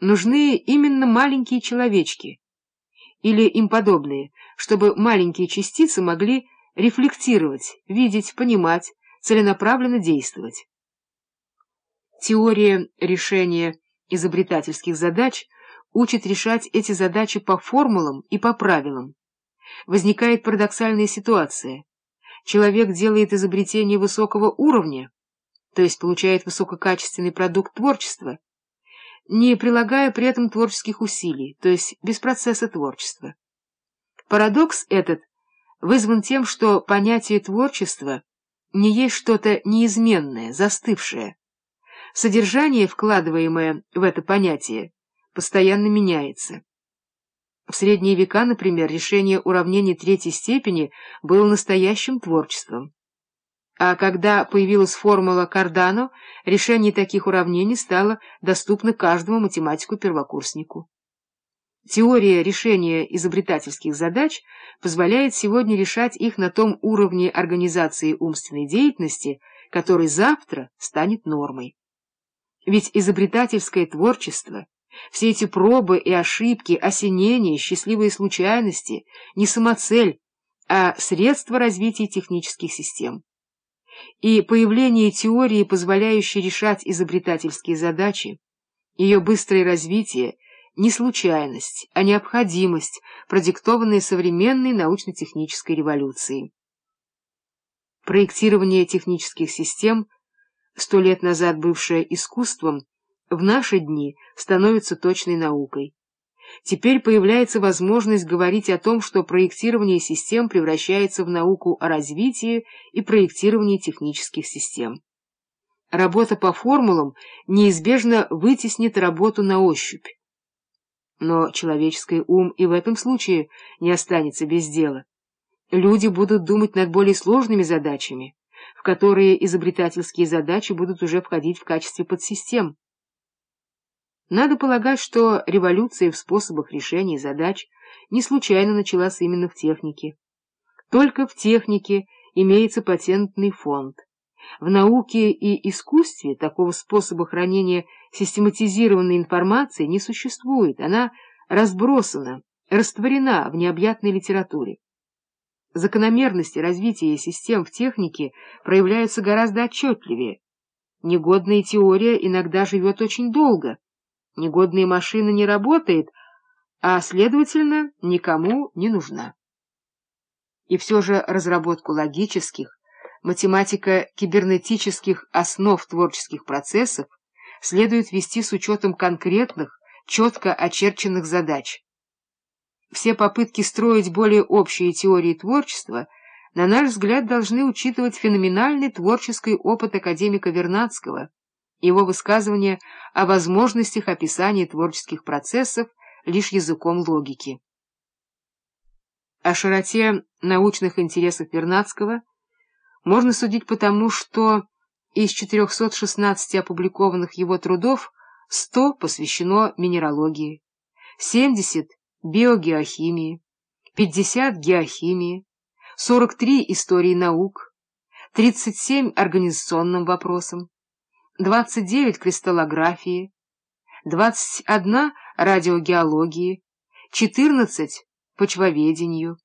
нужны именно маленькие человечки или им подобные, чтобы маленькие частицы могли рефлектировать, видеть, понимать, целенаправленно действовать. Теория решения изобретательских задач учит решать эти задачи по формулам и по правилам. Возникает парадоксальная ситуация. Человек делает изобретение высокого уровня, то есть получает высококачественный продукт творчества, не прилагая при этом творческих усилий, то есть без процесса творчества. Парадокс этот вызван тем, что понятие творчества не есть что-то неизменное, застывшее. Содержание, вкладываемое в это понятие, постоянно меняется. В средние века, например, решение уравнений третьей степени было настоящим творчеством. А когда появилась формула Кардано, решение таких уравнений стало доступно каждому математику-первокурснику. Теория решения изобретательских задач позволяет сегодня решать их на том уровне организации умственной деятельности, который завтра станет нормой. Ведь изобретательское творчество, все эти пробы и ошибки, осенения, счастливые случайности — не самоцель, а средство развития технических систем и появление теории, позволяющей решать изобретательские задачи, ее быстрое развитие — не случайность, а необходимость, продиктованная современной научно-технической революцией. Проектирование технических систем, сто лет назад бывшее искусством, в наши дни становится точной наукой. Теперь появляется возможность говорить о том, что проектирование систем превращается в науку о развитии и проектировании технических систем. Работа по формулам неизбежно вытеснит работу на ощупь. Но человеческий ум и в этом случае не останется без дела. Люди будут думать над более сложными задачами, в которые изобретательские задачи будут уже входить в качестве подсистем. Надо полагать, что революция в способах решения задач не случайно началась именно в технике. Только в технике имеется патентный фонд. В науке и искусстве такого способа хранения систематизированной информации не существует, она разбросана, растворена в необъятной литературе. Закономерности развития систем в технике проявляются гораздо отчетливее. Негодная теория иногда живет очень долго, Негодная машина не работает, а, следовательно, никому не нужна. И все же разработку логических, математико-кибернетических основ творческих процессов следует вести с учетом конкретных, четко очерченных задач. Все попытки строить более общие теории творчества, на наш взгляд, должны учитывать феноменальный творческий опыт академика Вернадского, его высказывания о возможностях описания творческих процессов лишь языком логики. О широте научных интересов Вернадского можно судить потому, что из 416 опубликованных его трудов 100 посвящено минералогии, 70 — биогеохимии, 50 — геохимии, 43 — истории наук, 37 — организационным вопросам, 29 кристаллографии, 21 радиогеологии, 14 почвоведению,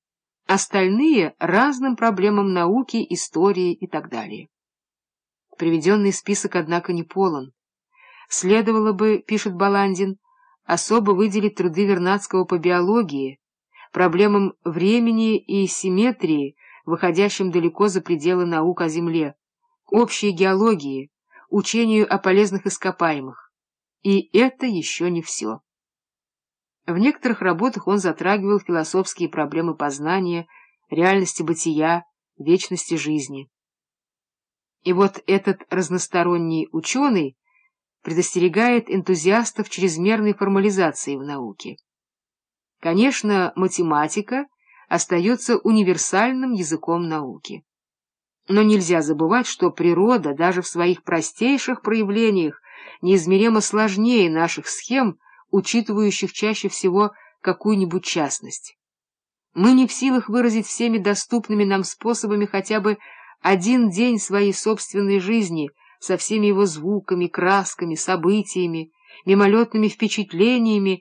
остальные разным проблемам науки, истории и так далее. Приведенный список, однако, не полон. Следовало бы, пишет Баландин, особо выделить труды Вернадского по биологии, проблемам времени и симметрии, выходящим далеко за пределы наук о Земле, общей геологии, учению о полезных ископаемых. И это еще не все. В некоторых работах он затрагивал философские проблемы познания, реальности бытия, вечности жизни. И вот этот разносторонний ученый предостерегает энтузиастов чрезмерной формализации в науке. Конечно, математика остается универсальным языком науки. Но нельзя забывать, что природа даже в своих простейших проявлениях неизмеримо сложнее наших схем, учитывающих чаще всего какую-нибудь частность. Мы не в силах выразить всеми доступными нам способами хотя бы один день своей собственной жизни со всеми его звуками, красками, событиями, мимолетными впечатлениями,